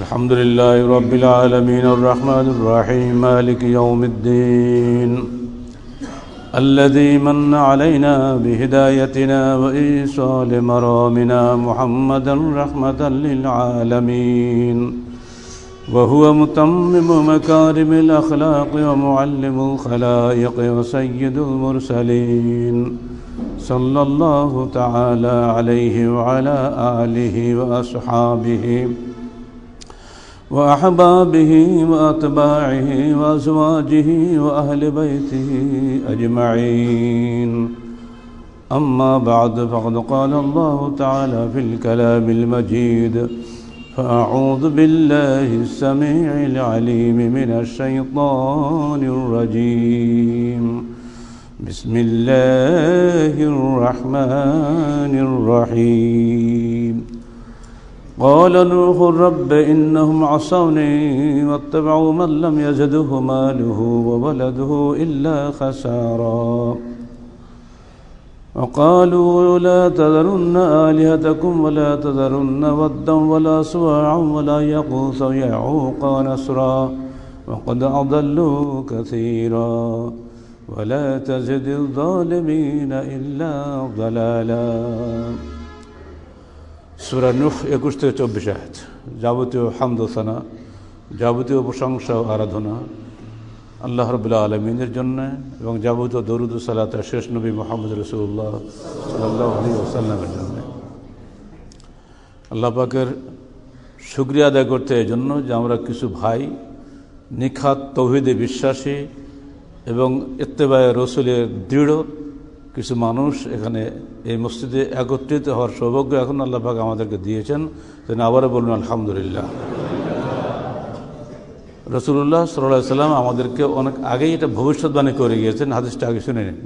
الحمد لله رب العالمين الرحمن الرحيم مالك يوم الدين الذي من علينا بهدايتنا وإيصال مرامنا محمدا رحمة للعالمين وهو متمم مكارم الأخلاق ومعلم الخلائق وسيد المرسلين صلى الله تعالى عليه وعلى آله وأصحابه وأحبابه وأتباعه وأزواجه وأهل بيته أجمعين. أما بعد فقد قال الله تعالى في الكلام المجيد فأعوذ بالله السميع العليم من الشيطان الرجيم. بسم الله الرحمن الرحيم. قال نوح رب إنهم عصوني واتبعوا من لم يزده ماله وولده إلا خسارا. وقالوا لا تذرن آلهتكم ولا تذرن ودا ولا سواعا ولا يقوث ويعوق ونسرا وقد أضلوا كثيرا. ولا تزد الظالمين إلا ضلالا. সুরা নুহ একুশ থেকে চব্বিশ আয়াত। যাবতীয় হামদোসানা, যাবতীয় প্রশংসা ও আরাধনা আল্লাহ রবুল্লাহ আলমিনের জন্য এবং যাবতীয় দরুদ সালাত শেষ নবী মোহাম্মদ রসুল্লাহ সাল্লাহ জন্য। আল্লাহ পাকের শুক্রিয়া আদায় করতে এই জন্য যে আমরা কিছু ভাই নিখাত তৌহিদে বিশ্বাসী এবং ইত্তেবায় রসুলের দৃঢ় কিছু মানুষ এখানে এই মসজিদে একত্রিত হওয়ার সৌভাগ্য এখন আল্লাহ পাক আমাদেরকে দিয়েছেন যেন আবারও বলুন আলহামদুলিল্লাহ রসুল্লাহ সাল্লাহ সাল্লাম আমাদেরকে অনেক আগেই এটা ভবিষ্যৎবাণী করে গিয়েছেন হাদিসটা আগে শুনে নিন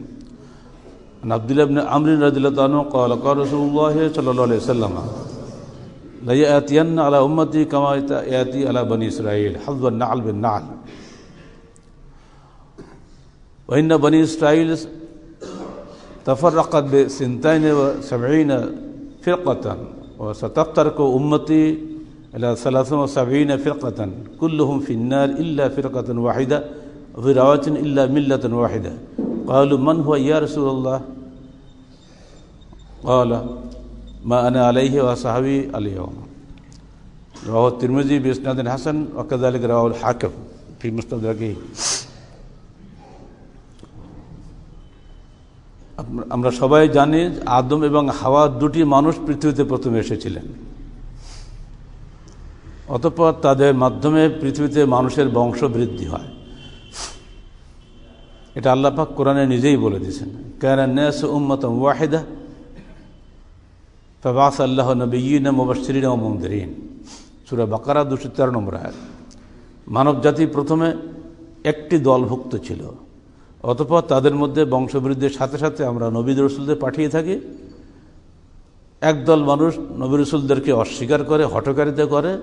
আবদুল্লাহ আমরিন রাজিল্লাহ তানু কল কর রসুল্লাহ সাল্লাহ সাল্লাম লাইয়াতিয়ান আলা উম্মতি কামা ইয়াতি আলা বনি ইসরাইল হাজবান নাল বিন নাল وإن بني إسرائيل تفرقت بسنتين وسبعين فرقة وستفترق أمتي إلى ثلاث وسبعين فرقة. كلهم في النار إلا فرقة واحدة وفي إلا ملة واحدة. قالوا من هو يا رسول الله؟ قال ما أنا عليه وصحبي اليوم. رواه الترمذي بإسناد حسن وكذلك رواه الحاكم في مستدركه. আমরা সবাই জানি আদম এবং হাওয়া দুটি মানুষ পৃথিবীতে প্রথমে এসেছিলেন। অতঃপর তাদের মাধ্যমে পৃথিবীতে মানুষের বংশ বৃদ্ধি হয়। এটা আল্লাপাক কোরআনে নিজেই বলে দিয়েছেন। কেন নেস উম্মত ওয়াহেদা ফবাস আল্লাহ নবীন মুবাসরিন ও মন্দিরিন। সুরা বাকারা দুশো তেরো নম্বর আয়াত। মানব জাতি প্রথমে একটি দলভুক্ত ছিল। অতপর তাদের মধ্যে বংশবৃদ্ধির সাথে সাথে আমরা নবীদ রসুলদের পাঠিয়ে থাকি। একদল মানুষ নবী রসুলদেরকে অস্বীকার করে হটকারিতা করে।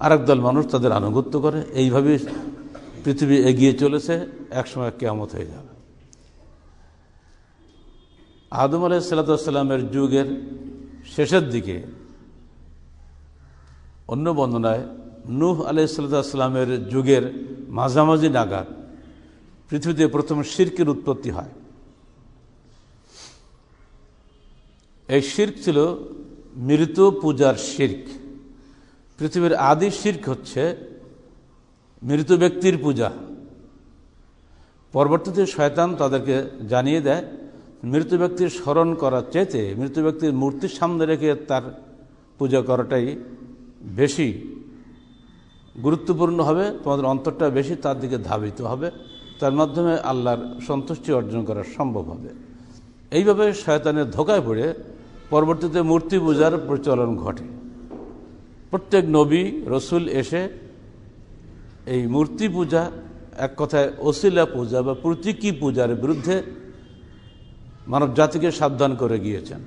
আরেক দল মানুষ তাদের আনুগত্য করে। এইভাবে পৃথিবী এগিয়ে চলেছে, একসময় কেয়ামত হয়ে যাবে। আদম আলাইসাল্লামের যুগের শেষের দিকে অন্য বন্দনায় নূহ আলাইসাল্লামের যুগের মাঝামাঝি নাগাদ পৃথিবীতে প্রথম শির্কের উৎপত্তি হয়। এই শির্ক ছিল মৃত পূজার শির্ক। পৃথিবীর আদি শির্ক হচ্ছে মৃত ব্যক্তির পূজা। পরবর্তীতে শয়তান তাদেরকে জানিয়ে দেয়, মৃত ব্যক্তির স্মরণ করার চেয়েতে মৃত ব্যক্তির মূর্তির সামনে রেখে তার পূজা করাটাই বেশি গুরুত্বপূর্ণ হবে, তোমাদের অন্তরটা বেশি, তার দিকে ধাবিত হবে। তার মাধ্যমে আল্লাহর সন্তুষ্টি অর্জন করা সম্ভব হবে। এইভাবে শয়তানের ধোকায় পড়ে পরবর্তীতে মূর্তি পূজার প্রচলন ঘটে। প্রত্যেক নবী, রসুল এসে এই মূর্তি পূজা এক কথায় অশিলা পূজা বা প্রতীকী পূজার বিরুদ্ধে মানব জাতিকে সাবধান করে গিয়েছেন।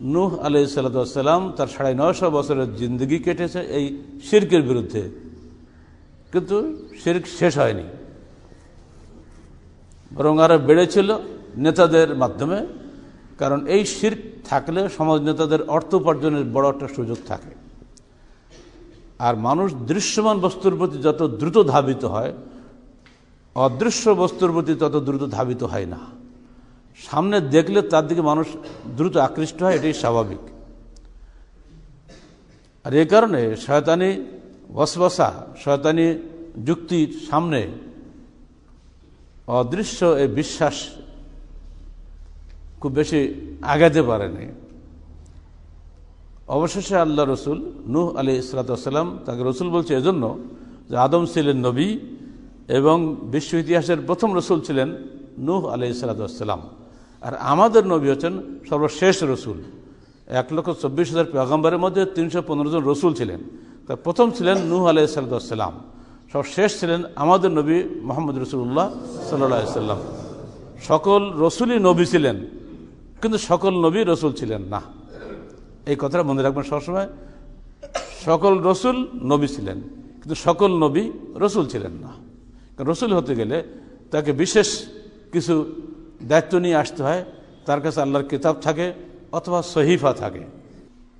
নূহ আলাই সাল্লাম তার সাড়ে নয়শো বছরের জিন্দগি কেটেছে এই শির্কের বিরুদ্ধে। কিন্তু শির্ক শেষ হয়নি। বরং আরও বেড়েছিল নেতাদের মাধ্যমে, কারণ এই শির থাকলে সমাজ নেতাদের অর্থ উপার্জনের বড় একটা সুযোগ থাকে। আর মানুষ দৃশ্যমান বস্তুর প্রতি যত দ্রুত ধাবিত হয়, অদৃশ্য বস্তুর প্রতি তত দ্রুত ধাবিত হয় না। সামনে দেখলে তার দিকে মানুষ দ্রুত আকৃষ্ট হয়, এটাই স্বাভাবিক। আর এ কারণে শয়তানি বসবসা শয়তানি যুক্তির সামনে অদৃশ্য এই বিশ্বাস খুব বেশি আগাতে পারেনি। অবশেষে আল্লাহ রসুল নুহ আলী ইসলাতাম তাকে রসুল বলছে এজন্য যে আদম ছিলেন নবী এবং বিশ্ব ইতিহাসের প্রথম রসুল ছিলেন নুহ আলি ইসলাতাম আর আমাদের নবী হচ্ছেন সর্বশেষ রসুল। এক লক্ষ চব্বিশ হাজার পেগম্বরের মধ্যে তিনশো পনেরো জন রসুল ছিলেন। তার প্রথম ছিলেন নুহ আলি সাল্লাম সব শেষ ছিলেন আমাদের নবী মোহাম্মদ রসুল্লাহ সাল্লাহ সাল্লাম সকল রসুলই নবী ছিলেন, কিন্তু সকল নবী রসুল ছিলেন না। এই কথাটা মনে রাখবেন সবসময়। সকল রসুল নবী ছিলেন, কিন্তু সকল নবী রসুল ছিলেন না। রসুল হতে গেলে তাকে বিশেষ কিছু দায়িত্ব নিয়ে আসতে হয়। তার কাছে আল্লাহর কিতাব থাকে অথবা সহিফা থাকে।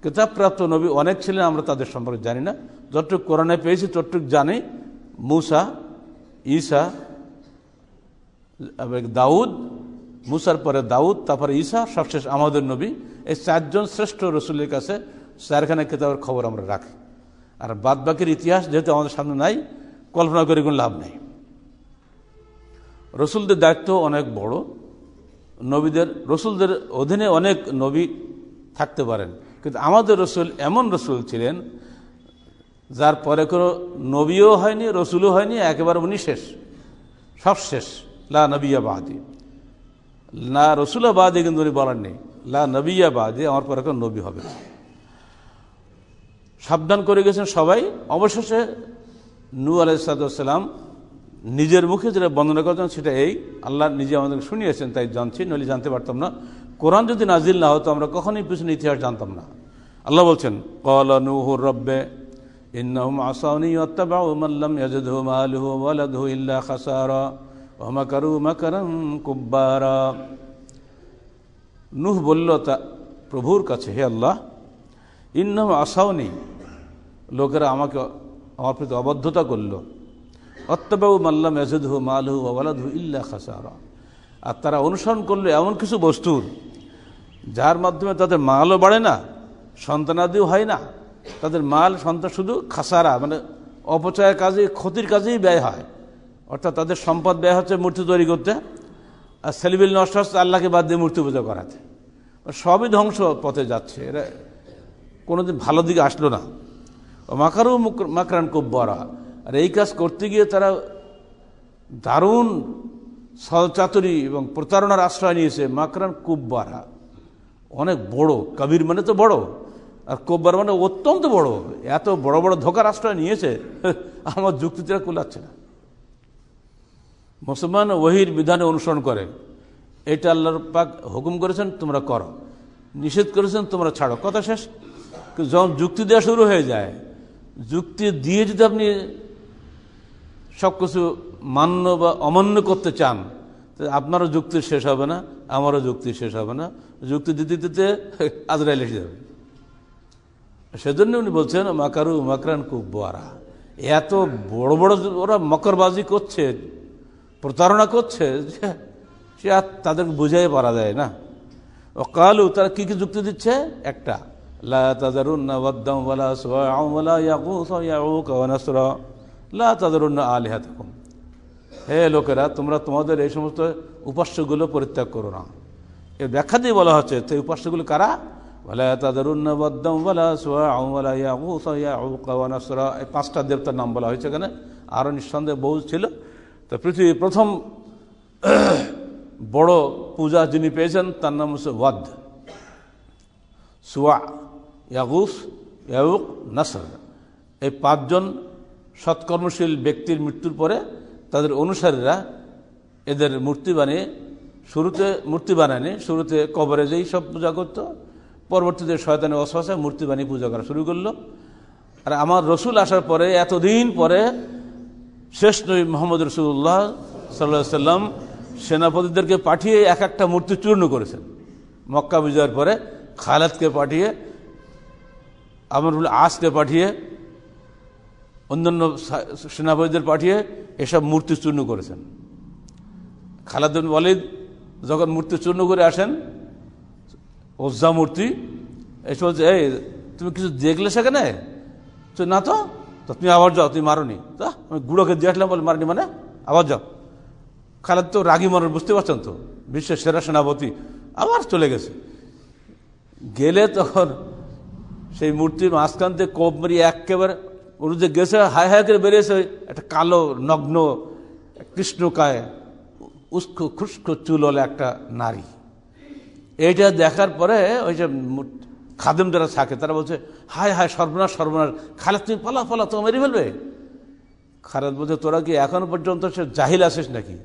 কিতাবপ্রাপ্ত নবী অনেক ছিলেন, আমরা তাদের সম্পর্কে জানি না। যতটুক কোরআনে পেয়েছি, ততটুক জানি। মুসা, ঈসা দাউদ, মুসার পরে দাউদ, তারপরে ঈসা, সবশেষ আমাদের নবী। এই চারজন শ্রেষ্ঠ রসুলের কাছে চারখানা কিতাবের খবর আমরা রাখি। আর বাদ বাকির ইতিহাস যেহেতু আমাদের সামনে নাই, কল্পনা করে কোনো লাভ নেই। রসুলদের দায়িত্ব অনেক বড়। নবীদের, রসুলদের অধীনে অনেক নবী থাকতে পারেন। কিন্তু আমাদের রসুল এমন রসুল ছিলেন, যার পরে কোনো নবীও হয়নি, রসুলও হয়নি, একেবারে উনি শেষ। সব শেষ। লা নবিয়া বাদি। না রসুলা বাদে কিন্তু উনি বলার নেই। লা নবিয়া বাদে, আমার পরে কোনো নবী হবে সাবধান করে গেছেন সবাই। অবশেষে নু আলাইসালাম নিজের মুখে যেটা বর্ণনা করেছেন সেটা এই, আল্লাহ নিজে আমাদেরকে শুনিয়েছেন, তাই জানছি, নইলে জানতে পারতাম না। কোরআন যদি নাজিল না হতো, আমরা কখনই পিছনে ইতিহাস জানতাম না। আল্লাহ বলছেন কল নুহুর রব্বে ইল্লা নূহ বলল তা প্রভুর কাছে, হে আল্লাহ, ইন্নাহুম আসাউনি। লোকেরা আমাকে, আমার প্রতি অবদ্ধতা করল। অত্তবাবু মাল্লাম এজদহু মালহু ওয়ালাদহু ইল্লা খাসারা। আর তারা অনুসরণ করল এমন কিছু বস্তুর, যার মাধ্যমে তাদের মালও বাড়ে না, সন্তানাদিও হয় না। তাদের মাল, সন্তান শুধু খাসারা মানে অপচয়ের কাজে, ক্ষতির কাজেই ব্যয় হয়। অর্থাৎ তাদের সম্পদ ব্যয় হচ্ছে মূর্তি তৈরি করতে, আর সেলিবিল নষ্ট হচ্ছে আল্লাহকে বাদ দিয়ে মূর্তি পূজা করাতে। সবই ধ্বংস পথে যাচ্ছে। এরা কোনোদিন ভালো দিকে আসলো না। মাকারু মাকরান খুব বড় আর এই কাজ করতে গিয়ে তারা দারুণ সলচাতুরি এবং প্রতারণার আশ্রয় নিয়েছে। মাকরান কুব্বারা। অনেক বড়। কবির মানে তো বড়। আর কোব্বার মানে অত্যন্ত বড়। এত বড় বড় ধোকার আশ্রয় নিয়েছে। আমার যুক্তিটা কুলাচ্ছে না। মুসলমান ওহির বিধানে অনুসরণ করে। এটা আল্লাহর পাক হুকুম করেছেন, তোমরা করো। নিষেধ করেছেন, তোমরা ছাড়ো। কথা শেষ? যখন যুক্তি দেওয়া শুরু হয়ে যায়, যুক্তি দিয়ে যদি আপনি সব কিছু মান্য বা অমান্য করতে চান আপনারও যুক্তি শেষ হবে না, আমারও যুক্তি শেষ হবে না। যুক্তি দিতে দিতে আজরাইল এসে যাবে। সেজন্য উনি বলছেন, মাকারু মাকরান বড়া এত বড় বড় ওরা মকরবাজি করছে, প্রতারণা করছে, সে আর তাদেরকে বুঝাই পারা যায় না। ও কালু তারা কি কি যুক্তি দিচ্ছে? একটা, লা তাদারুন্না ওয়াদ্দাম ওয়ালা সুআ ওয়ালা ইয়াগুস ওয়া ইয়াউক ওয়া লা তাদারুন্না আলিহাতাকুম। হে লোকেরা, তোমরা তোমাদের এই সমস্ত উপাস্যগুলো পরিত্যাগ করো না। এর ব্যাখ্যা দিয়ে বলা হচ্ছে সেই উপাস্যগুলো কারা? এই পাঁচটা দেবতার নাম বলা হয়েছে এখানে। আরও নিঃসন্দেহে বহু ছিল। তো পৃথিবীর প্রথম বড় পূজা যিনি পেয়েছেন, তার নাম হচ্ছে ওয়াদ। সুয়া ইয়াগুস ইয়াউক, নাসর। এই পাঁচজন সৎকর্মশীল ব্যক্তির মৃত্যুর পরে তাদের অনুসারীরা এদের মূর্তি বানিয়ে, শুরুতে মূর্তি বানায়নি, শুরুতে কবরে যেই সব পূজা করতো, পরবর্তীতে শয়তানের অশ্বাসায় মূর্তি বানিয়ে পূজা করা শুরু করল। আর আমার রসুল আসার পরে, এতদিন পরে শেষ নবী মোহাম্মদ রসুল্লাহ সাল্লাহ সাল্লাম সেনাপতিদেরকে পাঠিয়ে এক একটা মূর্তি চূর্ণ করেছেন। মক্কা বিজয়ের পরে খালেদকে পাঠিয়ে, আমরুল আসকে পাঠিয়ে অন্যান্য সেনাপতিদের পাঠিয়ে এসব মূর্তি চূর্ণ করেছেন। খালাদুল ওয়ালিদ যখন মূর্তি চূর্ণ করে আসেন, ওজ্জা মূর্তি, এসে বলছে, এই, তুমি কিছু দেখলে সেখানে? তো না তো। তুমি আবার যাও, তুমি মারনি। তা, আমি গুঁড়োকে দিয়ে আসলাম, বলে, মারনি মানে? আবার যাও। খালাদ তো রাগি মরণ বুঝতে পারছেন তো, বিশ্বের সেরা সেনাপতি আবার চলে গেছে। গেলে তখন সেই মূর্তির মাঝখান থেকে কোপ মারিয়ে একেবারে ওর যে গেছে, হায় হায় করে বেরিয়েছে, একটা কালো নগ্ন কৃষ্ণকায় উস্কো খুস্কো চুললে একটা নারী। এইটা দেখার পরে ওই যে খাদেম যারা থাকে, তারা বলছে, হায় হায়, সর্বনাশ সর্বনাশ। খালেদ, তুমি পালা পালা তো মেরে ফেলবে। খালেদ বলছে, তোরা কি এখনও পর্যন্ত সে জাহিল আসিস নাকি?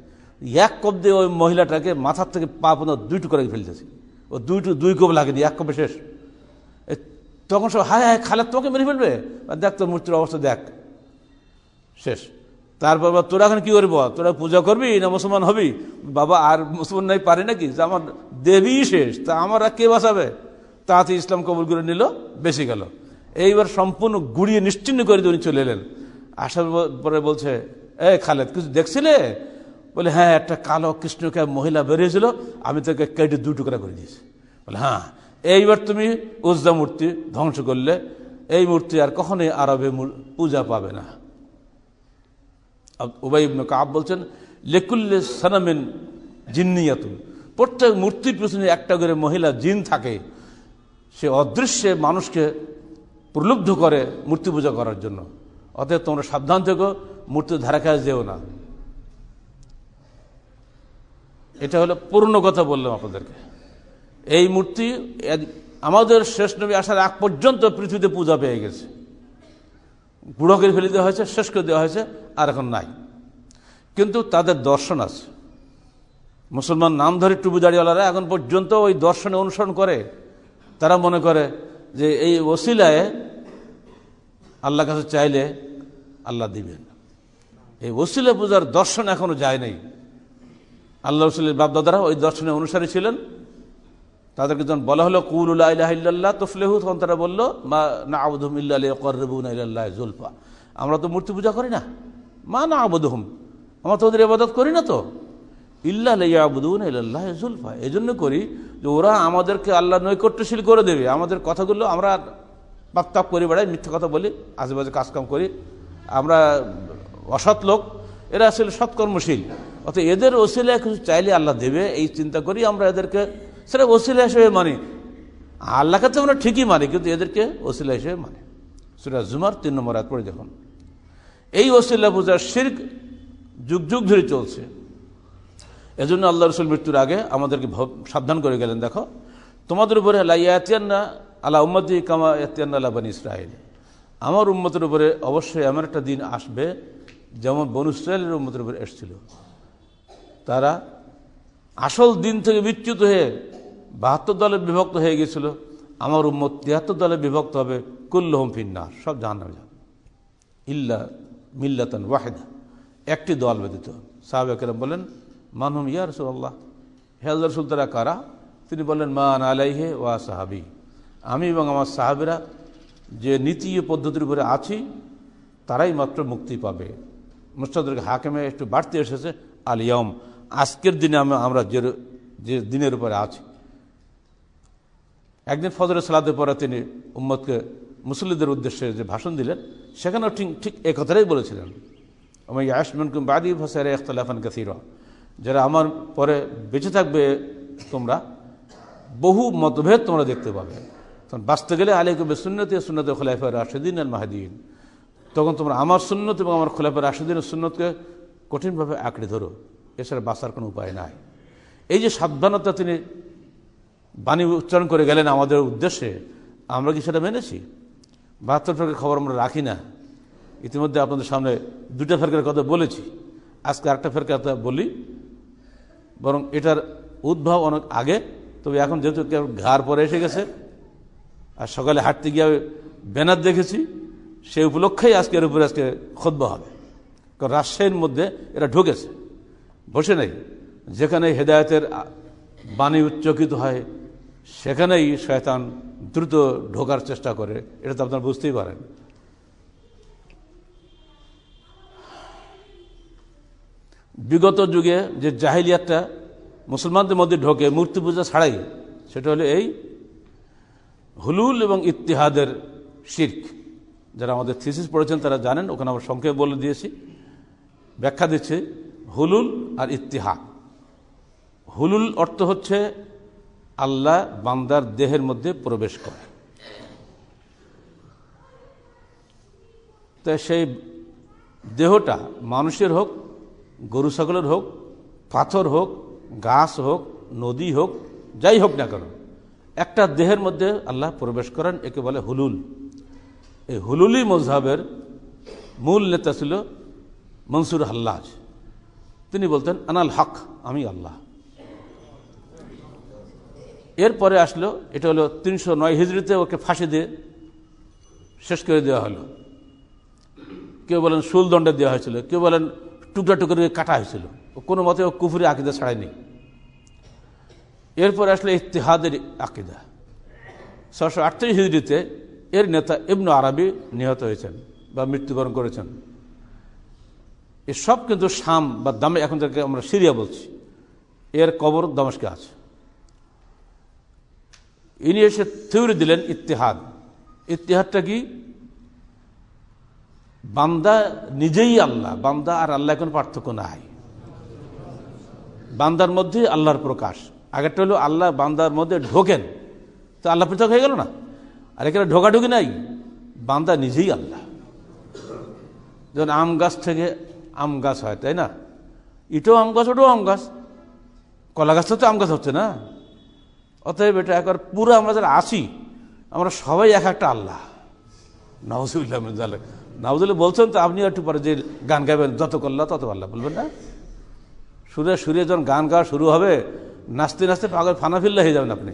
এক কপ দিয়ে ওই মহিলাটাকে মাথার থেকে পা পর্যন্ত দুই টুকরা ফেলতেছি। ও দুই দুই কপ লাগেনি, এক কপে শেষ। তখন সব হায় হায়, খালেদ তোমাকে মেরে ফেলবে? দেখ তোর মূর্তির অবস্থা, দেখ। শেষ। তারপর তোরা এখন কি করব তোরা পূজা করবি না মুসলমান হবি? বাবা, আর মুসলমান নাই, পারে নাকি? যে আমার দেবী শেষ, তা আমার আর কে বাঁচাবে? তাতে ইসলাম কবুল করে নিল বেশি গেল। এইবার সম্পূর্ণ গুড়িয়ে নিশ্চিন্ন করে উনি চলে এলেন। আসার পরে বলছে, এ খালেদ, কিছু দেখছিলে? বলে হ্যাঁ একটা কালো কৃষ্ণকে মহিলা বেরিয়েছিল, আমি তোকে কেটে দু টুকরা করে দিয়েছি। বলে হ্যাঁ এইবার তুমি উজ্জা মূর্তি ধ্বংস করলে, এই মূর্তি আর কখনোই আরবে পূজা পাবে না। উবাই কাব বলছেন, লেকুল্লে সানামেন জিন্নিয়াতুন। প্রত্যেক মূর্তির পিছনে একটা করে মহিলা জিন থাকে। সে অদৃশ্যে মানুষকে প্রলুব্ধ করে মূর্তি পূজা করার জন্য। অতএব তোমরা সাবধান থেকো, মূর্তির ধারা কাজ যেও না। এটা হলো পূর্ণ কথা বললাম আপনাদেরকে। এই মূর্তি আমাদের শেষ নবী আসার আগ পর্যন্ত পৃথিবীতে পূজা পেয়ে গেছে। বুড়ো করে ফেলে দেওয়া হয়েছে, শেষ করে দেওয়া হয়েছে, আর এখন নাই। কিন্তু তাদের দর্শন আছে। মুসলমান নাম ধরে টুপি দাঁড়িয়েওয়ালারা এখন পর্যন্ত ওই দর্শনে অনুসরণ করে। তারা মনে করে যে এই ওসিলায় আল্লাহ কাছে চাইলে আল্লাহ দিবেন। এই ওসিলা পূজার দর্শন এখনও যায় নাই। আল্লাহ রসুলের বাপদাদারা ওই দর্শনে অনুসারী ছিলেন। তাদেরকে যখন বলা হলো কুল্লাহ তফলেহু, তখন তারা বলল, মা না আবুদুম ইল্লাহ জুলফা আমরা তো মূর্তি পূজা করি না মা না আবুদুহম আমরা তো ওদের ইবাদত করি না তো ইল্লাহ আবুদুন ইল্লাহ জুলফা এই জন্য করি যে ওরা আমাদেরকে আল্লাহ নৈকট্যশীল করে দেবে আমাদের কথাগুলো আমরা বাপ্তাপ করি, বেড়াই মিথ্যা কথা বলি আশেপাশে কাজকাম করি, আমরা অসৎ লোক এরা আসলে সৎকর্মশীল অর্থাৎ এদের ওসিলায় কিছু চাইলে আল্লাহ দেবে, এই চিন্তা করি আমরা এদেরকে সেটা ওসিলা হিসেবে মানি। আল্লাহকে তো আমরা ঠিকই মানি, কিন্তু এদেরকে ওসিলা হিসেবে মানি। সেটা জুমার তিন নম্বর এক পড়ে দেখুন। এই ওসিল্লা পূজার শির্ক যুগ যুগ ধরে চলছে। এজন্য আল্লাহ রসুল মৃত্যুর আগে আমাদেরকে সাবধান করে গেলেন, দেখো। তোমাদের উপরে লাইয়াতিয়ান্না আল্লাহ উম্মদি কামা ইয়াতিয়ান্না আল্লাহ বানী ইসরায়েল আমার উম্মতের উপরে অবশ্যই এমন একটা দিন আসবে যেমন বনু ইসরায়েলের উম্মতের উপরে এসেছিল। তারা আসল দিন থেকে বিচ্যুত হয়ে বাহাত্তর দলে বিভক্ত হয়ে গেছিল। আমার উম্মত তিয়াত্তর দলে বিভক্ত হবে। কুল্লহম ফিন্না সব জাহান্নামে ইল্লা মিল্লাতন ওয়াহেদা। একটি দল ব্যতীত। সাহাবেকেরাম বলেন মানহম ইয়া রসুল্লাহ হেয়াজ রসুল, তারা কারা? তিনি বললেন, মান আলাইহে ওয়া সাহাবি। আমি এবং আমার সাহাবেরা যে নীতি ও পদ্ধতির উপরে আছি, তারাই মাত্র মুক্তি পাবে। মুস্তাদুরকে হাকেমে একটু বাড়তে এসেছে আলিয়ম আজকের দিনে আমরা যে যে দিনের উপরে আছি। একদিন ফজরের সালাদের পরে তিনি উম্মদকে মুসলিদের উদ্দেশ্যে যে ভাষণ দিলেন, সেখানেও ঠিক ঠিক এ কথাটাই বলেছিলেন। আমি ইয়াসমিনকুম বাদি ভাষার ইখতলাফান কাসির। যারা আমার পরে বেঁচে থাকবে তোমরা, বহু মতভেদ তোমরা দেখতে পাবে। তখন বাঁচতে গেলে আলিকুবে সুন্নতি সুন্নত খোলাফা রাশেদিন আল মাহাদিন। তখন তোমরা আমার সুন্নত এবং আমার খোলাফা রাশেদিনের সুন্নতকে কঠিনভাবে আঁকড়ে ধরো। এছাড়া বাঁচার কোনো উপায় নাই। এই যে সাবধানতা তিনি বাণী উচ্চারণ করে গেলেন আমাদের উদ্দেশ্যে, আমরা কি সেটা মেনেছি? বাহাত্তর ফেরকের খবর আমরা রাখি না। ইতিমধ্যে আপনাদের সামনে দুটা ফেরকের কথা বলেছি। আজকে আরেকটা ফেরকার কথা বলি। বরং এটার উদ্ভব অনেক আগে, তবে এখন যেহেতু কেউ ঘাড় পরে এসে গেছে, আর সকালে হাঁটতে গিয়ে ব্যানার দেখেছি, সেই উপলক্ষেই আজকে এর উপরে আজকে খোদ্া হবে। কারণ রাজশাহীর মধ্যে এরা ঢুকেছে। বসে নেই। যেখানে হেদায়তের বাণী উচ্চকিত হয়, সেখানেই শয়তান দ্রুত ঢোকার চেষ্টা করে। এটা তো আপনারা বুঝতেই পারেন। বিগত যুগে যে জাহিলিয়াতটা মুসলমানদের মধ্যে ঢোকে, মূর্তি পূজা ছাড়াই, সেটা হলো এই হুলুল এবং ইতিহাদের শির্ক। যারা আমাদের থিসিস পড়েছেন তারা জানেন, ওখানে আমরা সংক্ষেপে বলে দিয়েছি, ব্যাখ্যা দিচ্ছে। হুলুল আর ইতিহা হুলুল অর্থ হচ্ছে আল্লাহ বান্দার দেহের মধ্যে প্রবেশ করে। তাই সেই দেহটা মানুষের হোক, গরু ছাগলের হোক, পাথর হোক, গাছ হোক, নদী হোক, যাই হোক না কেন, একটা দেহের মধ্যে আল্লাহ প্রবেশ করেন, একে বলে হুলুল। এই হুলুলি মজহাবের মূল নেতা ছিল মনসুর হাল্লাজ। তিনি বলতেন, আনাল হক, আমি আল্লাহ। এরপরে আসলো, এটা হলো তিনশো নয় হিজড়িতে ওকে ফাঁসি দিয়ে শেষ করে দেওয়া হলো। কেউ বলেন শুল দণ্ডে দেওয়া হয়েছিল, কেউ বলেন টুকরা টুকরে কাটা হয়েছিল। কোনো মতে ও কুফুরি আকিদা ছাড়ায়নি এরপর আসলে ইতিহাদের আকিদা। ছশো আটত্রিশ হিজড়িতে এর নেতা ইবনু আরবি নিহত হয়েছেন বা মৃত্যুবরণ করেছেন। এসব কিন্তু শাম বা দামে, এখন যাকে আমরা সিরিয়া বলছি, এর কবর দমস্কে আছে। ইনি এসে থিউরি দিলেন ইতিহাদ ইতিহাদটা কি? বান্দা নিজেই আল্লাহ, বান্দা আর আল্লাহ কোনো পার্থক্য নাই। বান্দার মধ্যে আল্লাহর প্রকাশ। আগেরটা হলো আল্লাহ বান্দার মধ্যে ঢোকেন, তো আল্লাহ পৃথক হয়ে গেল না? আর এখানে ঢোকাঢুকি নাই। বান্দা নিজেই আল্লাহ। যেমন আম গাছ থেকে আম গাছ হয়, তাই না? ইটাও আম গাছ, ওটাও আম গাছ। কলা গাছটা তো আম গাছ হচ্ছে না? অতএব এটা একবার পুরো আমরা যারা আসি, আমরা সবাই এক একটা আল্লাহ। নওয়াজুল্লাহ নাউজুল্লাহ বলছেন তো আপনি একটু পরে যে গান গাইবেন, যত করল্লা তত আল্লাহ, বলবেন না? সুরে সুরে যখন গান গাওয়া শুরু হবে, নাচতে নাচতে পাগল ফানাফিল্লা হয়ে যাবেন আপনি।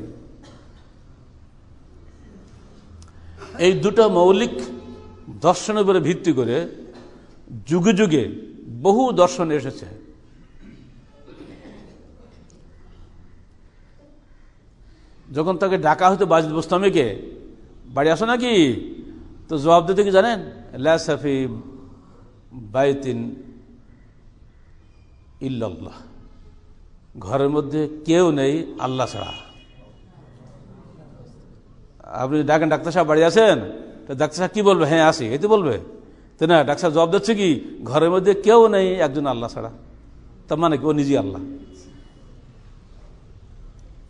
এই দুটো মৌলিক দর্শনের উপরে ভিত্তি করে যুগে যুগে বহু দর্শন এসেছে। যখন তাকে ডাকা হতো বাজিদ বোস্তামিকে, বাড়ি আসো নাকি? তো জবাব দিতে কি জানেন? লাফি বাইতিন ইল্লাল্লাহ। ঘরের মধ্যে কেউ নেই আল্লাহ ছাড়া। আপনি ডাকেন ডাক্তার সাহেব বাড়ি আছেন? তো ডাক্তার সাহেব কি বলবে? হ্যাঁ আসি। এই তো বলবে। তো না, ডাক্তার জবাব দিচ্ছে কি, ঘরের মধ্যে কেউ নেই একজন আল্লাহ ছাড়া। তার মানে কি, ও নিজেই আল্লাহ।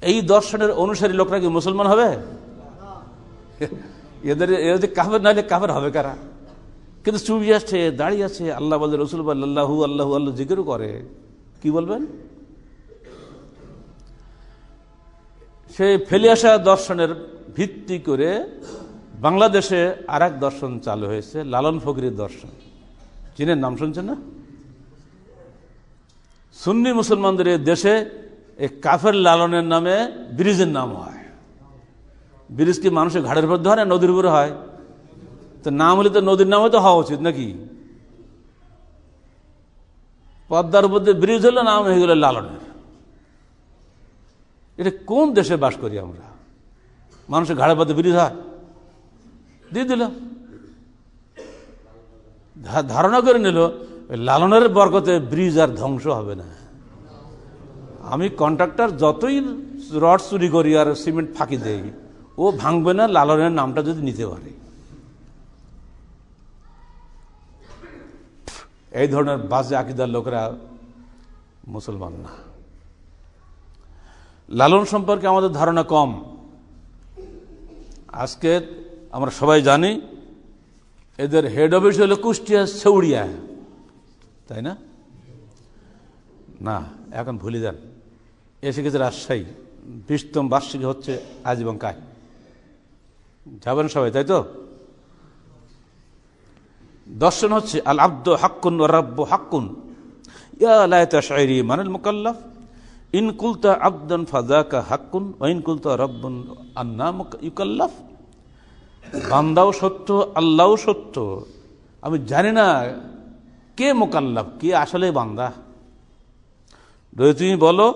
এই দর্শনের অনুসারী লোকরা কি মুসলমান হবে? এদের এদের কাফের নাহলে কাফের হবে কারা? কিন্তু চুবি আসছে দাঁড়িয়ে আছে, আল্লাহ বলে রসুল আল্লাহু আল্লাহু, আল্লাহ জিজ্ঞেরও করে। কি বলবেন? সেই ফেলে আসা দর্শনের ভিত্তি করে বাংলাদেশে আর দর্শন চালু হয়েছে, লালন ফকরির দর্শন। চীনের নাম শুনছেন না? সুন্নি মুসলমানদের দেশে এই কাফের লালনের নামে ব্রিজের নাম হয়। ব্রিজ কি মানুষের ঘাড়ের হয় না নদীর উপরে হয়? তো নাম হলে তো নদীর নামে তো হওয়া উচিত নাকি? পদ্মার মধ্যে ব্রিজ হলো নাম হয়ে গেল লালনের। এটা কোন দেশে বাস করি আমরা? মানুষের ঘাড়ের মধ্যে ব্রিজ হয়? দিয়ে দিলাম ধারণা করে নিল, লালনের বরকতে ব্রিজ আর ধ্বংস হবে না। আমি কন্ট্রাক্টর যতই রড চুরি করি আর সিমেন্ট ফাঁকি দেই, ও ভাঙবে না, লালনের নামটা যদি নিতে পারে। এই ধরনের বাজে আকিদার লোকেরা মুসলমান না। লালন সম্পর্কে আমাদের ধারণা কম। আজকে আমরা সবাই জানি, এদের হেড অফিস হলো কুষ্টিয়া সৌড়িয়া তাই না? না, এখন ভুলে যান। এসে গেছে রাজশাহী। বিশতম বার্ষিকী হচ্ছে আজ এবং কায় যাবেন সবাই, তাই তো? দর্শন হচ্ছে, আল আব্দ হাক্কুন রব্য হাক্কুন। ইয়ারি মানুল মুকাল্লাফ। ইন কুলতা আব্দন ফাদাকা হাক্কুন ওইন কুলতা রব্বন আন্না ইউকাল্লাফ। বান্দাও সত্য, আল্লাহও সত্য। আমি জানি না কে মোকাল্লাফ কে আসলে বান্দা। যদি তুমি বলো,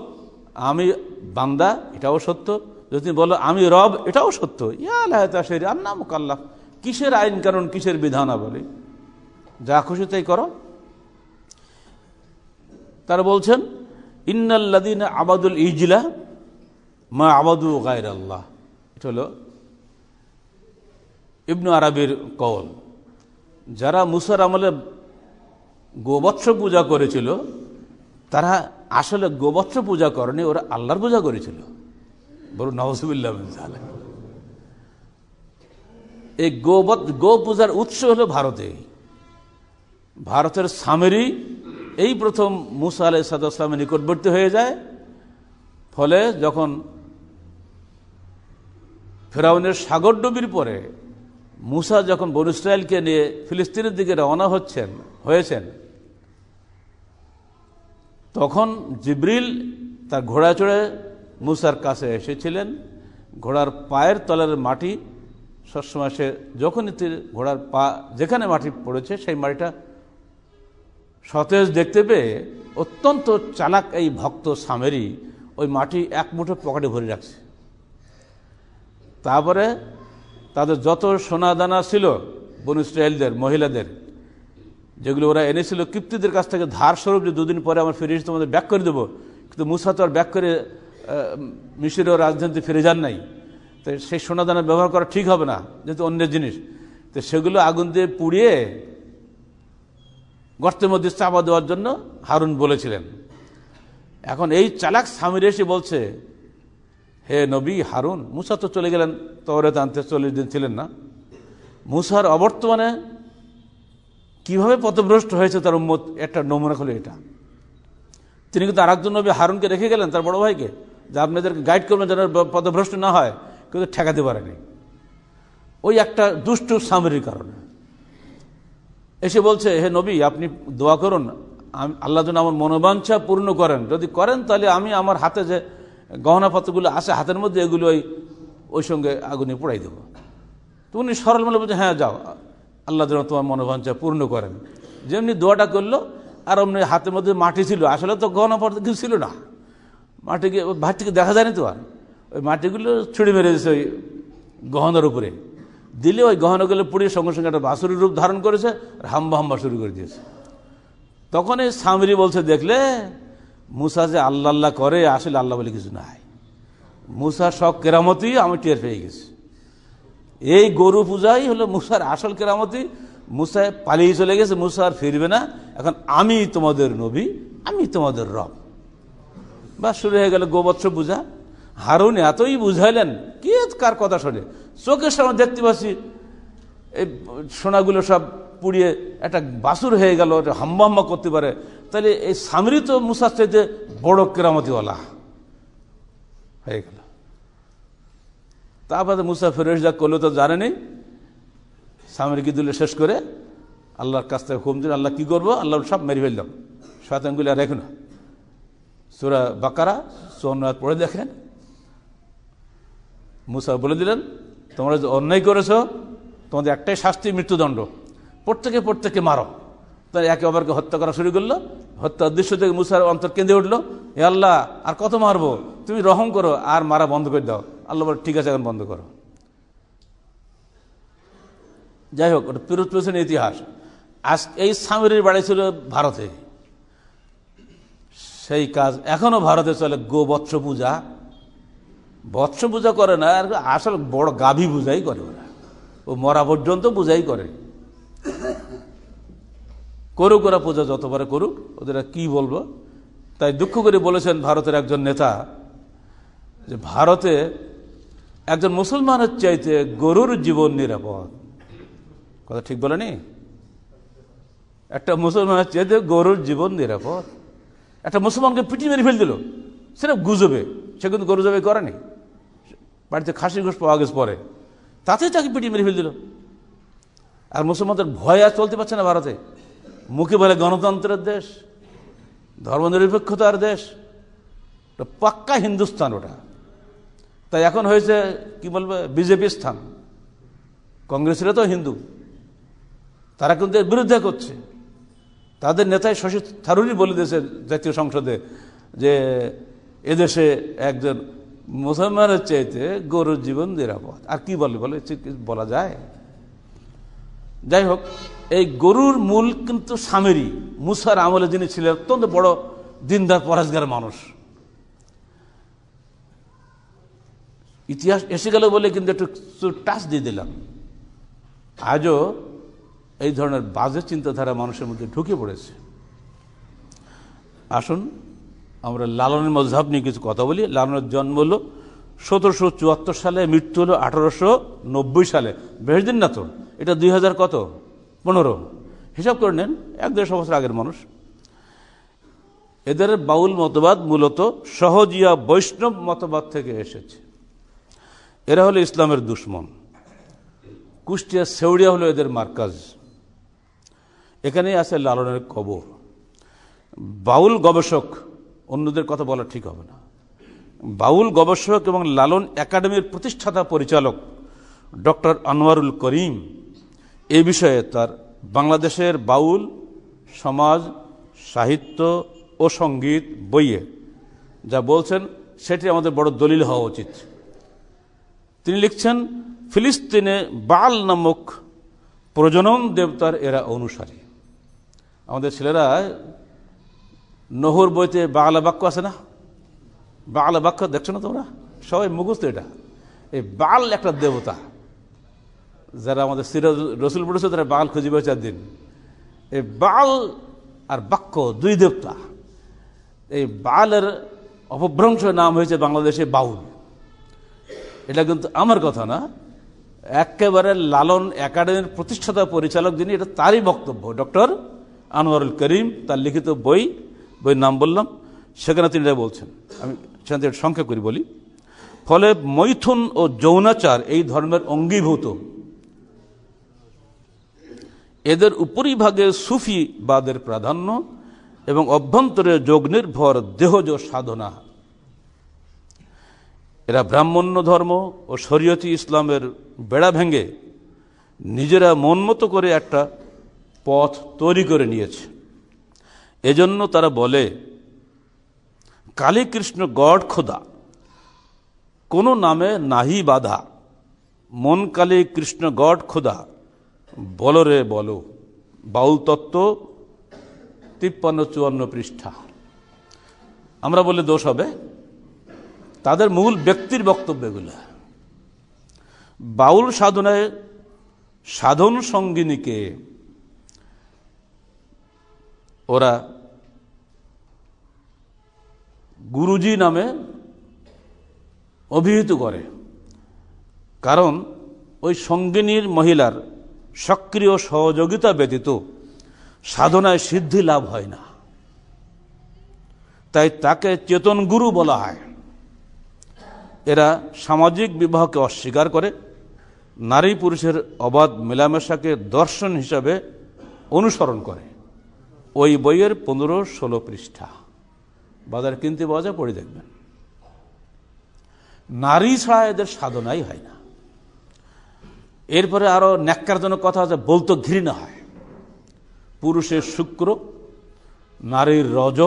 আমি বান্দা, এটাও সত্য। যদি তুমি বলো, আমি রব, এটাও সত্য। ইয়ালাহতাশের আন্না মোকাল্লাফ কিসের আইন কারণ কিসের বিধানাবলী যা খুশি তাই করো। তারা বলছেন ইন্নাল্লাদিন আবাদুল ইজলা মা আবাদু গায়ের আল্লাহ এটা হলো ইবনু আরবির কল যারা মুসার আমলে গোবৎস পূজা করেছিল, তারা আসলে গোবৎস পূজা করেনি, ওরা আল্লাহর পূজা করেছিল। বলুন নওয়াজুবিল্লাহ এই গোবৎ, গো পূজার উৎস হলো ভারতে। ভারতের সামেরি, এই প্রথম মুসা আলাই সাদামের নিকটবর্তী হয়ে যায়। ফলে যখন ফেরাউনের সাগর ডুবির পরে মুসা যখন বন ইসরায়েলকে নিয়ে ফিলিস্তিনের দিকে রওনা হচ্ছেন, হয়েছেন, তখন জিব্রিল তার ঘোড়া চড়ে মুসার কাছে এসেছিলেন। ঘোড়ার পায়ের তলের মাটি সবসময় সে যখনই ঘোড়ার পা, যেখানে মাটি পড়েছে সেই মাটিটা সতেজ দেখতে পেয়ে অত্যন্ত চালাক এই ভক্ত সামেরি ওই মাটি এক মুঠো পকেটে ভরে রাখছে। তারপরে তাদের যত সোনা দানা ছিল বন ইসরায়েলদের, মহিলাদের, যেগুলো ওরা এনেছিল, কৃপ্তিদের কাছ থেকে ধার স্বরূপ যে দুদিন পরে আমার ফিরে তোমাদের ব্যাক করে দেবো। কিন্তু মুসা তো আর ব্যাক করে মিশরীয় রাজধানীতে ফিরে যান নাই। তো সেই সোনাদানা ব্যবহার করা ঠিক হবে না, যেহেতু অন্যের জিনিস। তো সেগুলো আগুন দিয়ে পুড়িয়ে গর্তের মধ্যে চাপা দেওয়ার জন্য হারুন বলেছিলেন। এখন এই চালাক স্বামীর এসে বলছে হে নবী হারুন, মুসা তো চলে গেলেন তবরেত আনতে চল্লিশ দিন ছিলেন না। মুসার অবর্তমানে কীভাবে পথভ্রষ্ট হয়েছে তার উম্মত? একটা নমুনা হলো এটা। তিনি কিন্তু আর একজন নবী হারুনকে রেখে গেলেন তার বড় ভাইকে, যে আপনাদেরকে গাইড করবেন যেন পথভ্রষ্ট না হয়, কিন্তু ঠেকাতে পারেনি। ওই একটা দুষ্টু সামরির কারণে। এসে বলছে, হে নবী, আপনি দোয়া করুন আল্লাহ যেন আমার মনোবাঞ্ছা পূর্ণ করেন। যদি করেন তাহলে আমি আমার হাতে যে গহনাপত্রগুলো আছে হাতের মধ্যে, এগুলো ওই ওই সঙ্গে আগুনে পোড়াই দেবো। তো উনি সরল মনে বলছে হ্যাঁ যাও। আল্লাহ যেন তোমার মনোবাঞ্ছা পূর্ণ করেন। যেমনি দোয়াটা করল, আর অমনি হাতের মধ্যে মাটি ছিল। আসলে তো গহনাপত্র কিছু ছিল না। মাটিকে ভাত থেকে দেখা যায়নি তো আর। ওই মাটিগুলো ছুড়ে মেরে দিয়েছে ওই গহনার উপরে। দিলে ওই গহনাগুলো পুড়িয়ে সঙ্গে সঙ্গে একটা বাসুরির রূপ ধারণ করেছে, আর হাম্বা হাম্বা শুরু করে দিয়েছে। তখন এই সামরি বলছে, দেখলে মুসা যে আল্লাহ আল্লাহ করে, আসলে আল্লাহ বলে কিছু নাই। মুসা সব কেরামতি আমি টের পেয়ে গেছি। এই গরু পূজাই হলো মুসার আসল কেরামতি। মুসায় পালিয়ে চলে গেছে, মুসা আর ফিরবে না। এখন আমি তোমাদের নবী, আমি তোমাদের রব। বা শুরু হয়ে গেল গোবৎস পূজা। হারুন এতই বুঝাইলেন, কে কার কথা শোনে? চোখের সামনে দেখতে পাচ্ছি, এই সোনাগুলো সব পুড়িয়ে একটা বাসুর হয়ে গেল হাম্বা হাম্বা করতে পারে। তাহলে এই সামরি তো মুসার চাইতে বড় কেরামতিওয়ালা হয়ে গেল। তারপরে মুসা ফেরেস যা করল তো জানেনি সামরিকি দুলে শেষ করে আল্লাহর কাছ থেকে হুম দিন আল্লাহ কি করব? আল্লাহ সব মেরে ফেললাম। শয়তানগুলি আর রেখো না। সুরা বাকারা সোনাথ পড়ে দেখেন। মুসা বলে দিলেন, তোমরা যে অন্যায় করেছ, তোমাদের একটাই শাস্তি, মৃত্যুদণ্ড। প্রত্যেকে প্রত্যেকে মারো। তাই একে অপরকে হত্যা করা শুরু করল। হত্যা উদ্দেশ্য থেকে মুসার অন্তর কেঁদে উঠল। এ আল্লাহ, আর কত মারবো? তুমি রহম করো, আর মারা বন্ধ করে দাও। আল্লাহ বলে, ঠিক আছে, এখন বন্ধ করো। যাই হোক, ওটা পিরুত পেছনে ইতিহাস। আজ এই স্বামীর বাড়ি ছিল ভারতে। সেই কাজ এখনও ভারতে চলে গো বৎস পূজা। বৎস পূজা করে না, আর আসল বড় গাভী পূজাই করে ওরা। ও মরা পর্যন্ত পূজাই করে। করুক ওরা পূজা যতবারে করুক, ওদের কি বলব? তাই দুঃখ করে বলেছেন ভারতের একজন নেতা যে ভারতে একজন মুসলমানের চাইতে গরুর জীবন নিরাপদ। কথা ঠিক বলেনি? একটা মুসলমানের চাইতে গরুর জীবন নিরাপদ। একটা মুসলমানকে পিটি মেরে ফেল দিল, সেটা গুজবে, সে কিন্তু গরু জবে করেনি। বাড়িতে খাসি ঘুষ পাওয়া গেছে পরে, তাতে তাকে পিটি মেরে ফেল দিল। আর মুসলমানদের ভয় আর চলতে পারছে না ভারতে। মুখে বলে গণতন্ত্রের দেশ, ধর্মনিরপেক্ষতার দেশ পাক্কা হিন্দুস্তান ওটা। তাই এখন হয়েছে, কি বলবে, বিজেপি স্থান। কংগ্রেসেরা তো হিন্দু। তারা কিন্তু এর বিরুদ্ধে করছে। তাদের নেতাই শশী থারুরই বলে দিয়েছে জাতীয় সংসদে যে, এদেশে একজন মুসলমানের চাইতে গরুর জীবন নিরাপদ। আর কি বলে বলে, বলা যায়? যাই হোক এই গরুর মূল কিন্তু স্বামীরই। মুসার আমলে যিনি ছিলেন, অত্যন্ত বড় দিনদার, পরাজগার মানুষ। ইতিহাস এসে গেল বলে কিন্তু একটু টাচ দিয়ে দিলাম। আজও এই ধরনের বাজে চিন্তাধারা মানুষের মধ্যে ঢুকে পড়েছে। আসুন, আমরা লালনের মজাব নিয়ে কিছু কথা বলি। লালনের জন্ম হলো সতেরোশো চুয়াত্তর সালে মৃত্যু হলো আঠারোশো নব্বই সালে। বেশ দিন না তো? এটা দুই হাজার কত? পনেরো। হিসাব করে নেন, এক দেড়শো বছর আগের মানুষ। এদের বাউল মতবাদ মূলত সহজিয়া বৈষ্ণব মতবাদ থেকে এসেছে। এরা হলো ইসলামের দুশ্মন। কুষ্টিয়া সেউড়িয়া হলো এদের মার্কাজ। এখানেই আছে লালনের কবর। বাউল গবেষক অন্যদের কথা বলা ঠিক হবে না। বাউল গবেষক এবং লালন একাডেমির প্রতিষ্ঠাতা পরিচালক ডক্টর আনোয়ারুল করিম এ বিষয়ে তার বাংলাদেশের বাউল, সমাজ, সাহিত্য ও সংগীত বইয়ে যা বলছেন সেটি আমাদের বড় দলিল হওয়া উচিত। তিনি লিখছেন, ফিলিস্তিনে বাল নামক প্রজনন দেবতার এরা অনুসারী। আমাদের ছেলেরা, নহর বইতে বাংলা বাক্য আছে না? বাংলা বাক্য দেখছ না তোমরা? সবাই মুখস্থ এটা। এই বাল একটা দেবতা। যারা আমাদের সিরাজ রসুল পড়েছে তারা বাল খুঁজিবে চার দিন এই বাল আর বাক্য দুই দেবতা। এই বালের অপভ্রংশ নাম হয়েছে বাংলাদেশে বাউল। এটা কিন্তু আমার কথা না। একেবারে লালন একাডেমির প্রতিষ্ঠাতা পরিচালক যিনি, এটা তারই বক্তব্য। ডক্টর আনোয়ারুল করিম, তার লিখিত বই, বইয়ের নাম বললাম, সেখানে তিনি বলছেন। আমি সেখানে সংখ্যা করি বলি। ফলে মৈথুন ও যৌনাচার এই ধর্মের অঙ্গীভূত। এদের উপরিভাগে সুফিবাদের প্রাধান্য এবং অভ্যন্তরে যোগ নির্ভর দেহজ সাধনা। এরা ব্রাহ্মণ্য ধর্ম ও শরীয়তি ইসলামের বেড়া ভেঙে নিজেরা মন মতো করে একটা পথ তৈরি করে নিয়েছে। এজন্য তারা বলে কালী কৃষ্ণ গড খোদা, কোনো নামে নাহি বাধা, মন কালী কৃষ্ণ গড খোদা বলো রে বলো, বাউল তত্ত্ব তিপ্পান্ন চুয়ান্ন পৃষ্ঠা। আমরা বলে দোষ হবে? তাদের মূল ব্যক্তির বক্তব্য এগুলো বাউল সাধনায় সাধন সঙ্গিনীকে ওরা গুরুজি নামে অভিহিত করে। কারণ ওই সঙ্গিনীর মহিলার সক্রিয় সহযোগিতা ব্যতীত সাধনায় সিদ্ধি লাভ হয় না। তাই তাকে চেতন গুরু বলা হয়। এরা সামাজিক বিবাহকে অস্বীকার করে, নারী পুরুষের অবাধ মেলামেশাকে দর্শন হিসাবে অনুসরণ করে। ওই বইয়ের পনেরো ষোলো পৃষ্ঠা। বাজার কিনতে পাওয়া যায় পড়ে দেখবেন। নারী ছাড়া এদের সাধনাই হয় না। এরপরে আরও ন্যাক্কারজনক কথা আছে বলতো ঘৃণা হয়। পুরুষের শুক্র, নারীর রজ,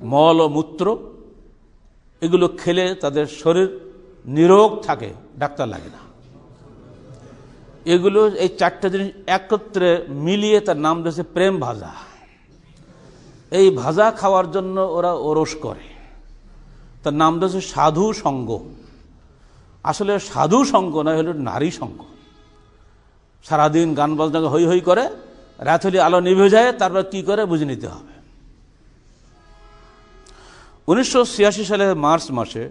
মল ও মূত্র, এগুলো খেলে তাদের শরীর নিরোগ থাকে, ডাক্তার লাগে না। এগুলো, এই চারটা জিনিস একত্রে মিলিয়ে তার নাম দিয়েছে প্রেম ভাজা। এই ভাজা খাওয়ার জন্য ওরা ওরস করে। তার নাম দিয়েছে সাধু সঙ্গ। আসলে সাধু সঙ্গ নয়, হলো নারী সঙ্গ। সারাদিন গান বাজনা হই হই করে, রাত হলে আলো নিভে যায়, তারপর কি করে বুঝে নিতে হবে। উনিশশো সালে মার্চ মাসে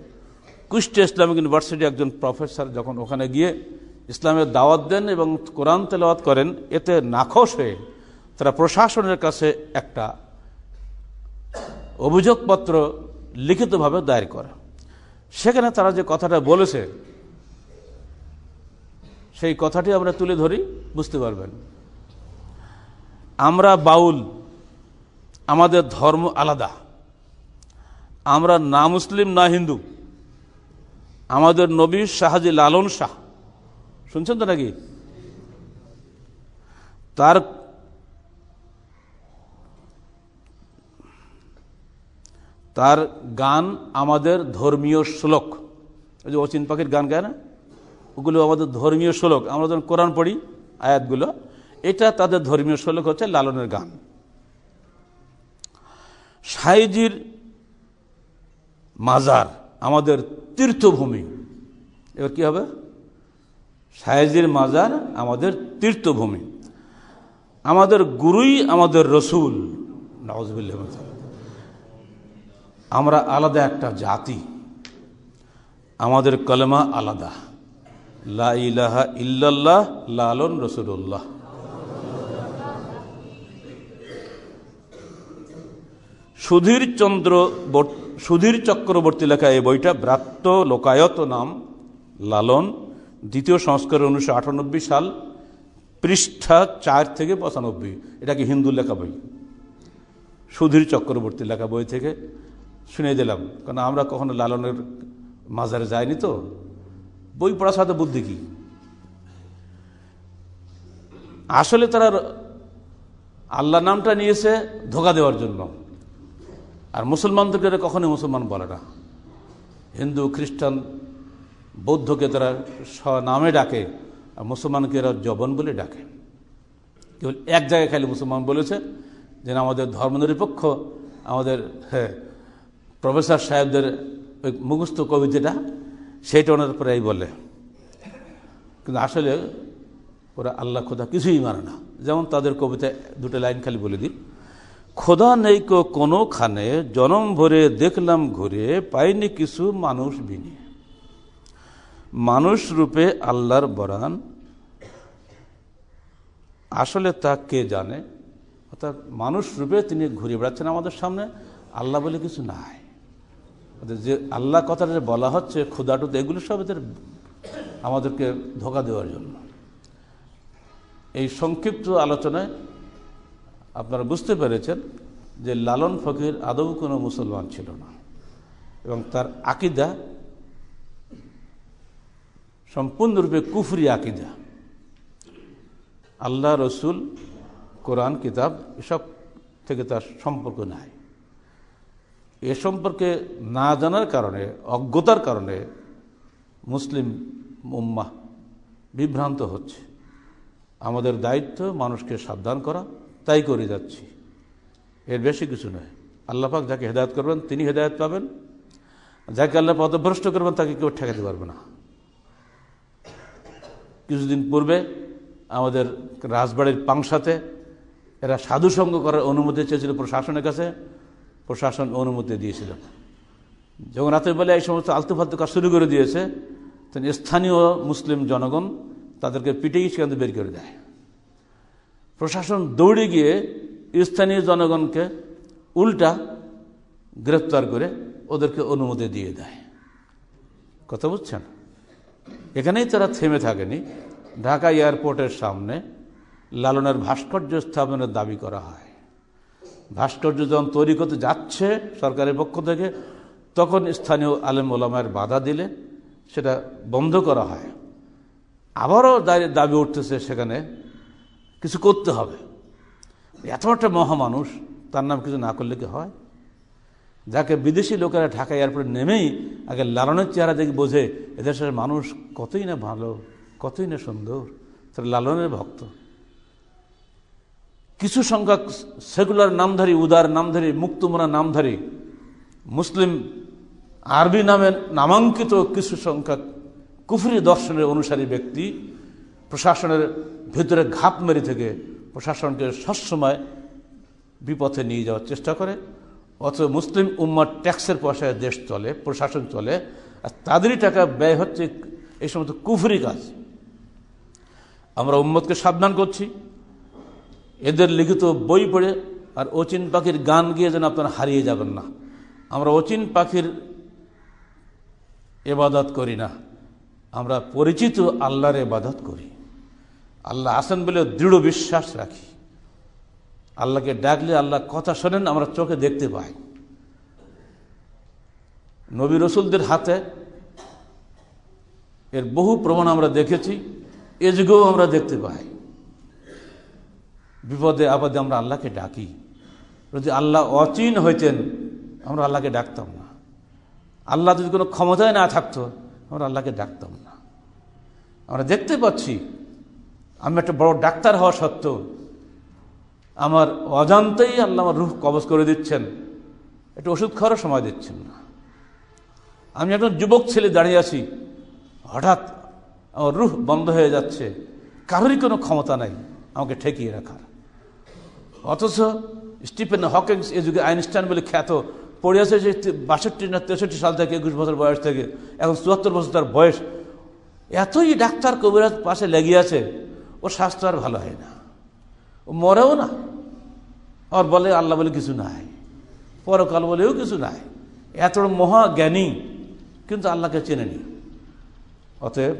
কুষ্টিয়া ইসলামিক ইউনিভার্সিটি একজন প্রফেসর যখন ওখানে গিয়ে ইসলামের দাওয়াত দেন এবং কোরআন তেলাওয়াত করেন, এতে নাখোশ হয়ে তারা প্রশাসনের কাছে একটা অভিযোগপত্র লিখিতভাবে দায়ের করা। সেখানে তারা যে কথাটা বলেছে, সেই কথাটি আমরা তুলে ধরি, বুঝতে পারবেন। আমরা বাউল, আমাদের ধর্ম আলাদা। আমরা না মুসলিম, না হিন্দু। আমাদের নবী শাহজি লালন শাহ। শুনছেন তো নাকি? তার তার গান আমাদের ধর্মীয় শ্লোক। ওই যে অচিন পাখির গান গায় না? ওগুলো আমাদের ধর্মীয় শ্লোক। আমরা যখন কোরআন পড়ি, আয়াতগুলো, এটা তাদের ধর্মীয় শ্লোক হচ্ছে লালনের গান। সাইজির মাজার, আমাদের তীর্থভূমি। এবার কি হবে? সাইজির মাজার, আমাদের তীর্থভূমি। আমাদের গুরুই আমাদের রসুল। নওয়াজবিল্লাহ আমরা আলাদা একটা জাতি। আমাদের কলমা আলাদা। লা ইলাহা ইল্লাল্লাহ, লালন রসুল্লাহ সুধীর চন্দ্র সুধীর চক্রবর্তী লেখা এই বইটা ব্রাত্য লোকায়ত নাম লালন, দ্বিতীয় সংস্কার উনিশশো আটানব্বই সাল, পৃষ্ঠা চার থেকে পঁচানব্বই। এটা কি হিন্দু লেখা বই? সুধীর চক্রবর্তী লেখা বই থেকে। শুনে দিলাম। কারণ আমরা কখনো লালনের মাজারে যাইনি তো। বই পড়ার সাথে বুদ্ধি কি? আসলে তারা আল্লাহ নামটা নিয়েছে ধোকা দেওয়ার জন্য। আর মুসলমানদেরকে কখনোই মুসলমান বলে না। হিন্দু, খ্রিস্টান, বৌদ্ধকে তারা নামে ডাকে, আর মুসলমানকে এরা জবন বলে ডাকে। কেবল এক জায়গায় খালি মুসলমান বলেছে যে, আমাদের ধর্মনিরপেক্ষ আমাদের হ্যাঁ প্রফেসর সাহেবদের ওই মুখস্থ কবিতাটা সেইটা ওনার প্রায় বলে। কিন্তু আসলে ওরা আল্লাহ খোদা কিছুই মানে না। যেমন তাদের কবিতায় দুটো লাইন খালি বলে দিই, খোদা নেই কো কোনোখানে, জনম ভরে দেখলাম ঘুরে, পাইনি কিছু মানুষ বিনি। মানুষ রূপে আল্লাহর বরান। আসলে তা কে জানে? অর্থাৎ মানুষ রূপে তিনি ঘুরে বেড়াচ্ছেন আমাদের সামনে, আল্লাহ বলে কিছু নাই। যে আল্লাহ কথাটা যে বলা হচ্ছে ক্ষুদাটুদ এগুলো সব এদের আমাদেরকে ধোকা দেওয়ার জন্য। এই সংক্ষিপ্ত আলোচনায় আপনারা বুঝতে পেরেছেন যে লালন ফকির আদৌ কোনো মুসলমান ছিল না। এবং তার আকিদা সম্পূর্ণরূপে কুফরি আকিদা। আল্লাহ রসুল, কোরআন, কিতাব, এসব থেকে তার সম্পর্ক নাই। এ সম্পর্কে না জানার কারণে, অজ্ঞতার কারণে মুসলিম উম্মা বিভ্রান্ত হচ্ছে। আমাদের দায়িত্ব মানুষকে সাবধান করা, তাই করে যাচ্ছি। এর বেশি কিছু নয়। আল্লাপাক যাকে হেদায়ত করবেন, তিনি হেদায়ত পাবেন। যাকে আল্লাহ পদভ্রষ্ট করবেন, তাকে কেউ ঠেকাতে পারবে না। কিছুদিন পূর্বে আমাদের রাজবাড়ির পাংসাতে এরা সাধুসঙ্গ করার অনুমতি চেয়েছিল প্রশাসনের কাছে। প্রশাসন অনুমতি দিয়েছিল। যখন রাতের বেলা এই সমস্ত আলতু ফালতু কাজ শুরু করে দিয়েছে, তখন স্থানীয় মুসলিম জনগণ তাদেরকে পিটেই সেখান বের করে দেয়। প্রশাসন দৌড়ে গিয়ে স্থানীয় জনগণকে উল্টা গ্রেপ্তার করে ওদেরকে অনুমতি দিয়ে দেয়। কথা বুঝছেন? এখানেই তারা থেমে থাকেনি। ঢাকা এয়ারপোর্টের সামনে লালনের ভাস্কর্য স্থাপনের দাবি করা হয়। ভাস্কর্য যখন তৈরি করতে যাচ্ছে সরকারের পক্ষ থেকে, তখন স্থানীয় আলেম ওলামায়ের বাধা দিলে সেটা বন্ধ করা হয়। আবারও দাবি উঠতেছে সেখানে, কিছু করতে হবে। এত একটা মহামানুষ, তার নাম কিছু না করলে কি হয়? যাকে বিদেশি লোকেরা ঢাকা এয়ারপোর্টে নেমেই আগে লালনের চেহারা দেখে বোঝে, এদেশের মানুষ কতই না ভালো, কতই না সুন্দর, তার লালনের ভক্ত। কিছু সংখ্যক সেকুলার নামধারী, উদার নামধারী, মুক্তমনা নামধারী, মুসলিম, আরবি নামের নামাঙ্কিত কিছু সংখ্যক কুফরি দর্শনের অনুসারী ব্যক্তি প্রশাসনের ভেতরে ঘাপ মেরে থেকে প্রশাসনকে সবসময় বিপথে নিয়ে যাওয়ার চেষ্টা করে। অথচ মুসলিম উম্মার ট্যাক্সের পয়সায় দেশ চলে, প্রশাসন চলে, আর তাদেরই টাকা ব্যয় হচ্ছে এই সমস্ত কুফরি কাজ। আমরা উম্মতকে সাবধান করছি। এদের লিখিত বই পড়ে আর অচিন পাখির গান গিয়ে যেন আপনারা হারিয়ে যাবেন না। আমরা অচিন পাখির এবাদত করি না। আমরা পরিচিত আল্লাহর এবাদত করি। আল্লাহ আসেন বলে দৃঢ় বিশ্বাস রাখি। আল্লাহকে ডাকলে আল্লাহ কথা শোনেন, আমরা চোখে দেখতে পাই। নবী রসুলদের হাতে এর বহু প্রমাণ আমরা দেখেছি, এ যুগেও আমরা দেখতে পাই। বিপদে, আপদে আমরা আল্লাহকে ডাকি। যদি আল্লাহ অচিন হইতেন, আমরা আল্লাহকে ডাকতাম না। আল্লাহ যদি কোনো ক্ষমতায় না থাকতো, আমরা আল্লাহকে ডাকতাম না। আমরা দেখতে পাচ্ছি, আমি একটা বড় ডাক্তার হওয়া সত্ত্বেও, আমার অজান্তেই আল্লাহ আমার রুহ কবজ করে দিচ্ছেন। একটু ওষুধ খাওয়ারও সময় দিচ্ছেন না। আমি একজন যুবক ছেলে দাঁড়িয়ে আছি, হঠাৎ আমার রুহ বন্ধ হয়ে যাচ্ছে, কারোরই কোনো ক্ষমতা নাই, আমাকে ঠেকিয়ে রাখার। অথচ স্টিফেন হকিংস এ যুগে আইনস্টাইন বলে খ্যাত। পড়ে আছে যে বাষট্টি না তেষট্টি সাল থেকে, একুশ বছর বয়স থেকে। এখন চুয়াত্তর বছর তার বয়স। এতই ডাক্তার কবিরাজ পাশে লেগে আছে ও স্বাস্থ্য আর ভালো হয় না। ও মরেও না। আর বলে, আল্লাহ বলে কিছু নাই। পরকাল বলেও কিছু নাই। এত মহা জ্ঞানী, কিন্তু আল্লাহকে চেনেনি। অতএব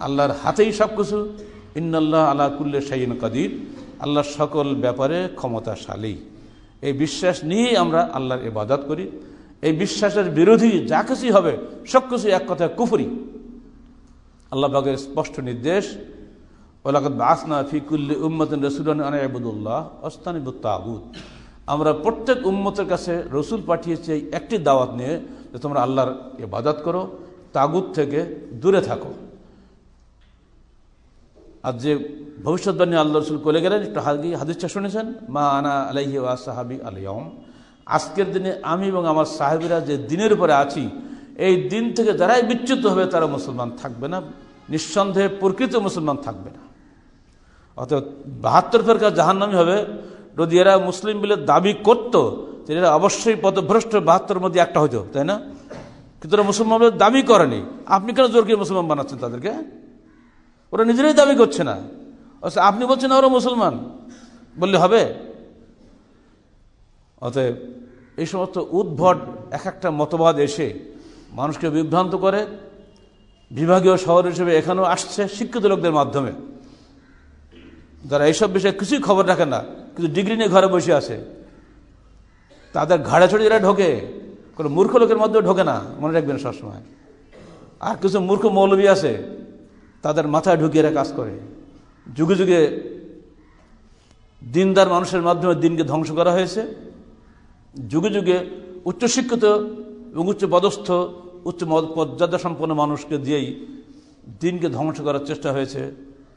আল্লাহর হাতেই সব কিছু ইন্নাল্লাহ আল্লাহ কুল্লে শাইন কাদির। আল্লাহর সকল ব্যাপারে ক্ষমতাশালী। এই বিশ্বাস নিয়েই আমরা আল্লাহর ইবাদত করি। এই বিশ্বাসের বিরোধী যা কিছুই হবে, সব কিছু এক কথায় কুফুরি। আল্লাহ বাগের স্পষ্ট নির্দেশ ওলাকত বাসনা ফিকুল্লি উম্মতিন রসুলান অস্তানিবুত তাগুত। আমরা প্রত্যেক উম্মতের কাছে রসুল পাঠিয়েছি এই একটি দাওয়াত নিয়ে যে তোমরা আল্লাহর ইবাদত করো, তাগুত থেকে দূরে থাকো। আর যে ভবিষ্যৎবাণী আল্লাহ রসুল করে গেলেন, একটু হাদিসটা শুনেছেন? মা আনা আলাইহি ওয়া সাহাবি আলিয়ম আজকের দিনে আমি এবং আমার সাহেবিরা যে দিনের উপরে আছি, এই দিন থেকে যারাই বিচ্যুত হবে তারা মুসলমান থাকবে না। নিঃসন্দেহে প্রকৃত মুসলমান থাকবে না। অর্থাৎ বাহাত্তর ফেরকা জাহান্নামি হবে। যদি এরা মুসলিম বলে দাবি করত তাহলে এরা অবশ্যই পদভ্রষ্ট বাহাত্তর মধ্যে একটা হইতো, তাই না? কিন্তু ওরা মুসলমান বলে দাবি করেনি। আপনি কেন জোর করে মুসলমান বানাচ্ছেন তাদেরকে? ওরা নিজেরাই দাবি করছে না। আপনি বলছেন ওরা মুসলমান। বললে হবে। অতএব এই সমস্ত উদ্ভট এক একটা মতবাদ এসে মানুষকে বিভ্রান্ত করে। বিভাগীয় শহর হিসেবে এখানেও আসছে শিক্ষিত লোকদের মাধ্যমে। যারা এইসব বিষয়ে কিছুই খবর রাখে না, কিন্তু ডিগ্রি নিয়ে ঘরে বসে আছে। তাদের ঘাড়ে ছড়ে যারা ঢোকে, কোনো মূর্খ লোকের মধ্যেও ঢোকে না। মনে রাখবেন সবসময়। আর কিছু মূর্খ মৌলবী আছে তাদের মাথায় ঢুকিয়ে এরা কাজ করে। যুগে যুগে দিনদার মানুষের মাধ্যমে দিনকে ধ্বংস করা হয়েছে। যুগে যুগে উচ্চশিক্ষিত এবং উচ্চ পদস্থ, উচ্চ মর্যাদা সম্পন্ন মানুষকে দিয়েই দিনকে ধ্বংস করার চেষ্টা হয়েছে।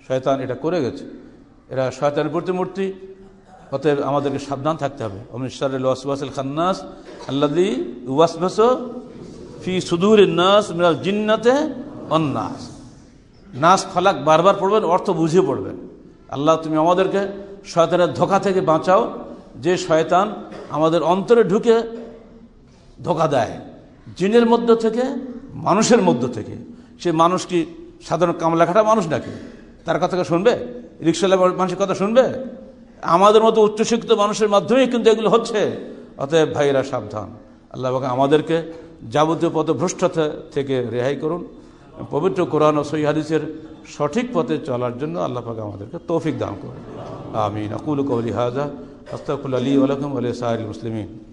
শয়তান এটা করে গেছে। এরা শয়তানের প্রতিমূর্তি, অতএব আমাদেরকে সাবধান থাকতে হবে। ওয়াসবাসিল খান্নাস আল্লাদি ওয়াসবাস ফি সুদূর নাস মিনাল জিন্নাতে অন্নাস নাস ফালাক বারবার পড়বেন, অর্থ বুঝিয়ে পড়বেন। আল্লাহ, তুমি আমাদেরকে শয়তানের ধোকা থেকে বাঁচাও, যে শয়তান আমাদের অন্তরে ঢুকে ধোকা দেয়। জিনের মধ্য থেকে, মানুষের মধ্য থেকে। সে মানুষ কি সাধারণ কামলাখাটা মানুষ নাকি? তার কথাকে শুনবে? রিক্সাওয়ালা মানুষের কথা শুনবে? আমাদের মতো উচ্চশিক্ষিত মানুষের মাধ্যমেই কিন্তু এগুলো হচ্ছে। অতএব ভাইয়েরা, সাবধান। আল্লাহ আমাদেরকে যাবতীয় পথভ্রষ্টতা থেকে রেহাই করুন। পবিত্র কোরআন ও সই হাদিসের সঠিক পথে চলার জন্য আল্লাহ পাকে আমাদেরকে তৌফিক দান করুন। আমিন। আকুল কৌলি হাজা আস্তাকুল আলী আলকম আলিয়া সাহিল মুসলিমিন।